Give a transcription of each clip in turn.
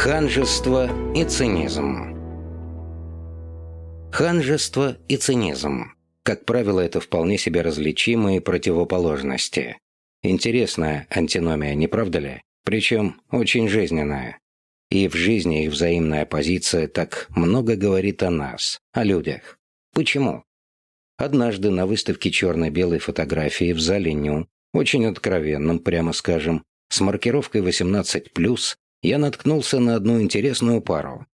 Ханжество и цинизм Ханжество и цинизм. Как правило, это вполне себе различимые противоположности. Интересная антиномия, не правда ли? Причем очень жизненная. И в жизни их взаимная позиция так много говорит о нас, о людях. Почему? Однажды на выставке черно-белой фотографии в зале Ню, очень откровенном, прямо скажем, с маркировкой 18+, я наткнулся на одну интересную пару.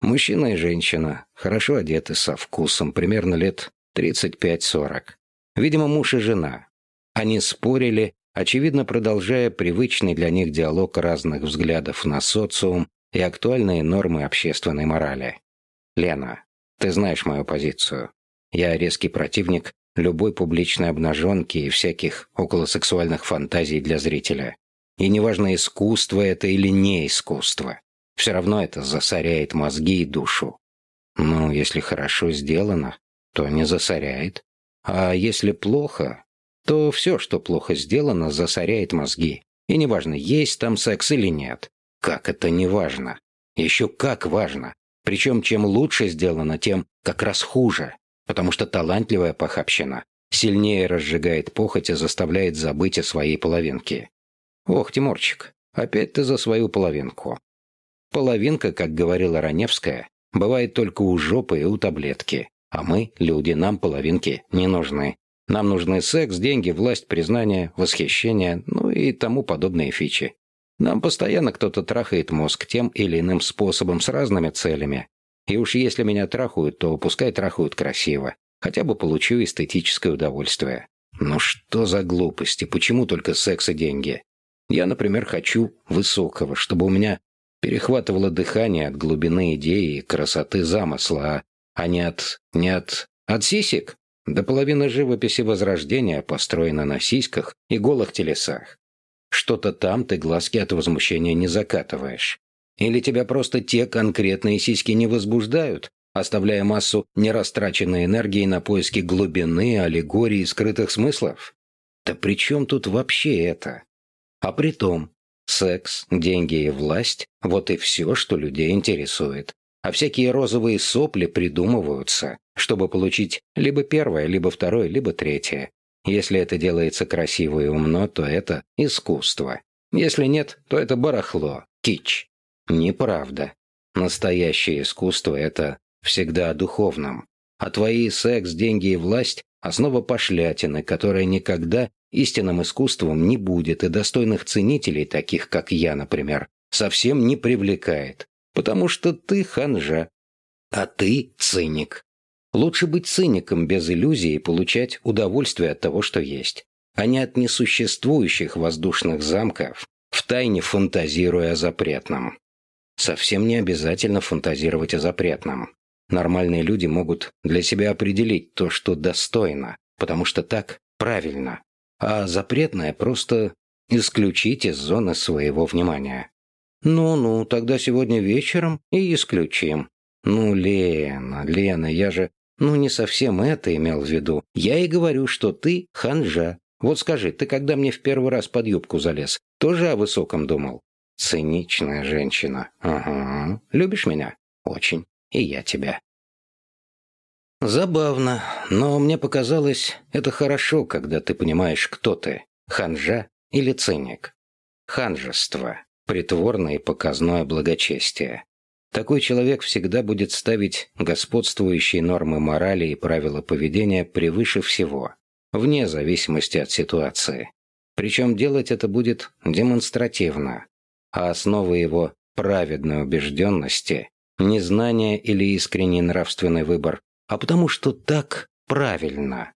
Мужчина и женщина, хорошо одеты, со вкусом, примерно лет 35-40. Видимо, муж и жена. Они спорили, очевидно продолжая привычный для них диалог разных взглядов на социум и актуальные нормы общественной морали. «Лена, ты знаешь мою позицию. Я резкий противник любой публичной обнаженки и всяких околосексуальных фантазий для зрителя. И неважно, искусство это или не искусство. Все равно это засоряет мозги и душу. Ну, если хорошо сделано, то не засоряет. А если плохо, то все, что плохо сделано, засоряет мозги. И неважно, есть там секс или нет. Как это не важно? Еще как важно. Причем чем лучше сделано, тем как раз хуже. Потому что талантливая похабщина сильнее разжигает похоть и заставляет забыть о своей половинке. Ох, Тимурчик, опять ты за свою половинку. Половинка, как говорила Раневская, бывает только у жопы и у таблетки. А мы, люди, нам половинки не нужны. Нам нужны секс, деньги, власть, признание, восхищение, ну и тому подобные фичи. Нам постоянно кто-то трахает мозг тем или иным способом с разными целями. И уж если меня трахают, то пускай трахают красиво. Хотя бы получу эстетическое удовольствие. Ну что за глупости? Почему только секс и деньги? Я, например, хочу высокого, чтобы у меня перехватывало дыхание от глубины идеи и красоты замысла, а не от... не от... от сисек. До половины живописи Возрождения построена на сиськах и голых телесах. Что-то там ты глазки от возмущения не закатываешь. Или тебя просто те конкретные сиськи не возбуждают, оставляя массу нерастраченной энергии на поиски глубины, аллегории, скрытых смыслов? Да при чем тут вообще это? А при том, секс, деньги и власть – вот и все, что людей интересует. А всякие розовые сопли придумываются, чтобы получить либо первое, либо второе, либо третье. Если это делается красиво и умно, то это искусство. Если нет, то это барахло, кич. Неправда. Настоящее искусство – это всегда о духовном. А твои секс, деньги и власть – основа пошлятины, которая никогда истинным искусством не будет и достойных ценителей, таких как я, например, совсем не привлекает. Потому что ты ханжа, а ты циник. Лучше быть циником без иллюзий и получать удовольствие от того, что есть, а не от несуществующих воздушных замков, втайне фантазируя о запретном. Совсем не обязательно фантазировать о запретном. Нормальные люди могут для себя определить то, что достойно, потому что так правильно, а запретное просто исключить из зоны своего внимания. «Ну-ну, тогда сегодня вечером и исключим». «Ну, Лена, Лена, я же ну, не совсем это имел в виду. Я и говорю, что ты ханжа. Вот скажи, ты когда мне в первый раз под юбку залез, тоже о высоком думал? Циничная женщина. Ага. Любишь меня? Очень. И я тебя. Забавно, но мне показалось, это хорошо, когда ты понимаешь, кто ты. Ханжа или циник. Ханжество. Притворное и показное благочестие. Такой человек всегда будет ставить господствующие нормы морали и правила поведения превыше всего, вне зависимости от ситуации. Причем делать это будет демонстративно, а основа его праведной убежденности – не знание или искренний нравственный выбор, а потому что так правильно.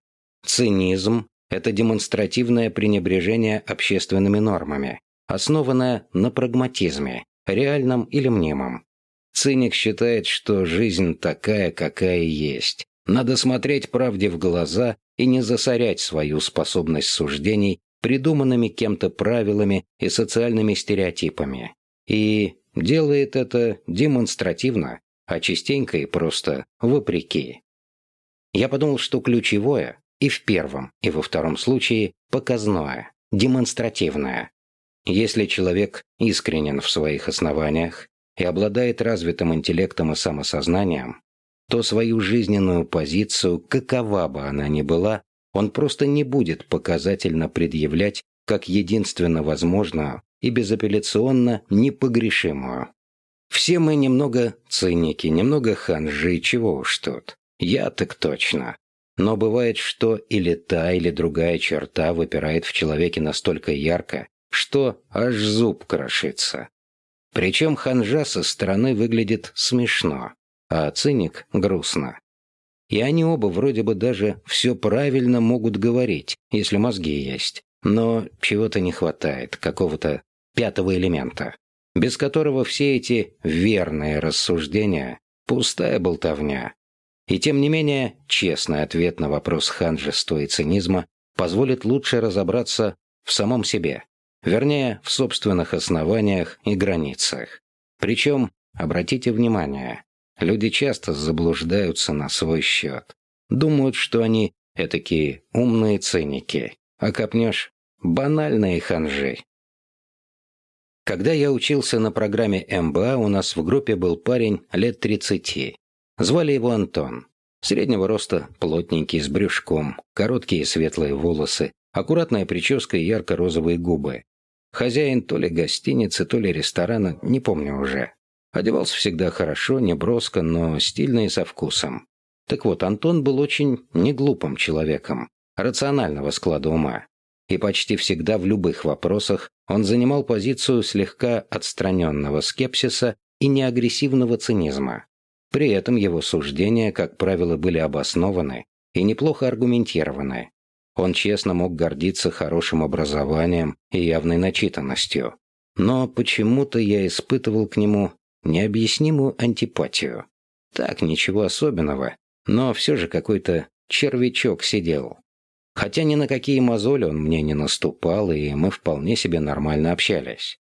Цинизм – это демонстративное пренебрежение общественными нормами, основанное на прагматизме, реальном или мнимом. Циник считает, что жизнь такая, какая есть. Надо смотреть правде в глаза и не засорять свою способность суждений придуманными кем-то правилами и социальными стереотипами. И делает это демонстративно, а частенько и просто вопреки. Я подумал, что ключевое и в первом, и во втором случае показное, демонстративное. Если человек искренен в своих основаниях, и обладает развитым интеллектом и самосознанием, то свою жизненную позицию, какова бы она ни была, он просто не будет показательно предъявлять как единственно возможную и безапелляционно непогрешимую. Все мы немного циники, немного ханжи, чего уж тут. Я так точно. Но бывает, что или та, или другая черта выпирает в человеке настолько ярко, что аж зуб крошится. Причем ханжа со стороны выглядит смешно, а циник — грустно. И они оба вроде бы даже все правильно могут говорить, если мозги есть. Но чего-то не хватает, какого-то пятого элемента, без которого все эти верные рассуждения — пустая болтовня. И тем не менее, честный ответ на вопрос ханжества и цинизма позволит лучше разобраться в самом себе, вернее, в собственных основаниях и границах. Причем, обратите внимание, люди часто заблуждаются на свой счет. Думают, что они этакие умные циники, а копнешь – банальные ханжи. Когда я учился на программе МБА, у нас в группе был парень лет 30. Звали его Антон. Среднего роста, плотненький, с брюшком, короткие светлые волосы, аккуратная прическа и ярко-розовые губы. Хозяин то ли гостиницы, то ли ресторана, не помню уже. Одевался всегда хорошо, не броско, но стильно и со вкусом. Так вот, Антон был очень неглупым человеком, рационального склада ума. И почти всегда в любых вопросах он занимал позицию слегка отстраненного скепсиса и неагрессивного цинизма. При этом его суждения, как правило, были обоснованы и неплохо аргументированы. Он честно мог гордиться хорошим образованием и явной начитанностью. Но почему-то я испытывал к нему необъяснимую антипатию. Так, ничего особенного, но все же какой-то червячок сидел. Хотя ни на какие мозоли он мне не наступал, и мы вполне себе нормально общались.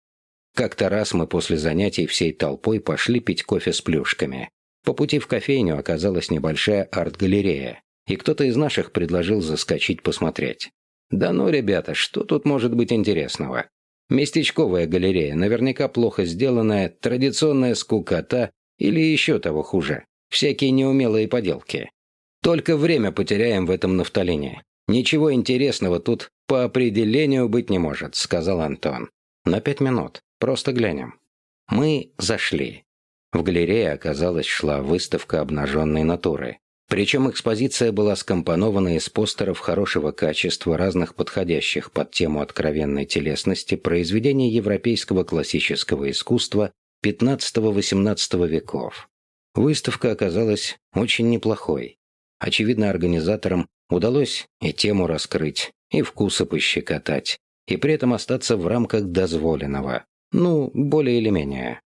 Как-то раз мы после занятий всей толпой пошли пить кофе с плюшками. По пути в кофейню оказалась небольшая арт-галерея, и кто-то из наших предложил заскочить посмотреть. Да ну, ребята, что тут может быть интересного? Местечковая галерея, наверняка плохо сделанная, традиционная скукота или еще того хуже. Всякие неумелые поделки. Только время потеряем в этом нафталине. Ничего интересного тут по определению быть не может, сказал Антон. На пять минут. Просто глянем. Мы зашли. В галерее, оказалось, шла выставка обнаженной натуры. Причем экспозиция была скомпонована из постеров хорошего качества, разных подходящих под тему откровенной телесности произведений европейского классического искусства XV-XVIII веков. Выставка оказалась очень неплохой. Очевидно, организаторам удалось и тему раскрыть, и вкусы пощекотать, и при этом остаться в рамках дозволенного. Ну, более или менее.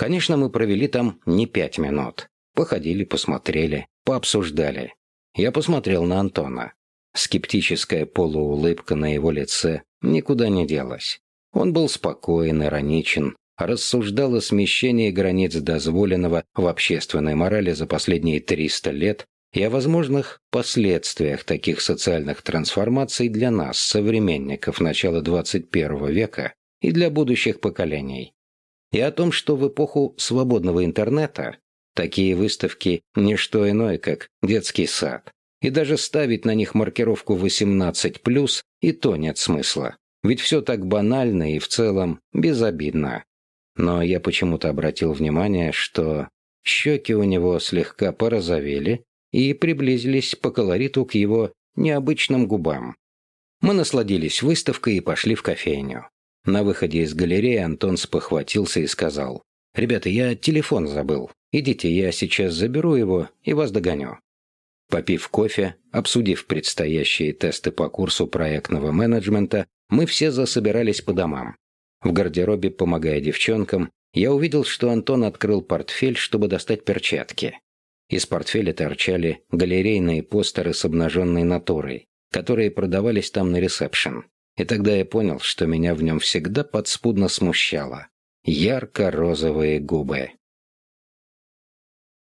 Конечно, мы провели там не пять минут. Походили, посмотрели, пообсуждали. Я посмотрел на Антона. Скептическая полуулыбка на его лице никуда не делась. Он был спокоен, ироничен, рассуждал о смещении границ дозволенного в общественной морали за последние 300 лет и о возможных последствиях таких социальных трансформаций для нас, современников начала 21 века, и для будущих поколений и о том, что в эпоху свободного интернета такие выставки – не что иное, как детский сад. И даже ставить на них маркировку 18+, и то нет смысла. Ведь все так банально и в целом безобидно. Но я почему-то обратил внимание, что щеки у него слегка порозовели и приблизились по колориту к его необычным губам. Мы насладились выставкой и пошли в кофейню. На выходе из галереи Антон спохватился и сказал, «Ребята, я телефон забыл. Идите, я сейчас заберу его и вас догоню». Попив кофе, обсудив предстоящие тесты по курсу проектного менеджмента, мы все засобирались по домам. В гардеробе, помогая девчонкам, я увидел, что Антон открыл портфель, чтобы достать перчатки. Из портфеля торчали галерейные постеры с обнаженной натурой, которые продавались там на ресепшн. И тогда я понял, что меня в нем всегда подспудно смущало. Ярко-розовые губы.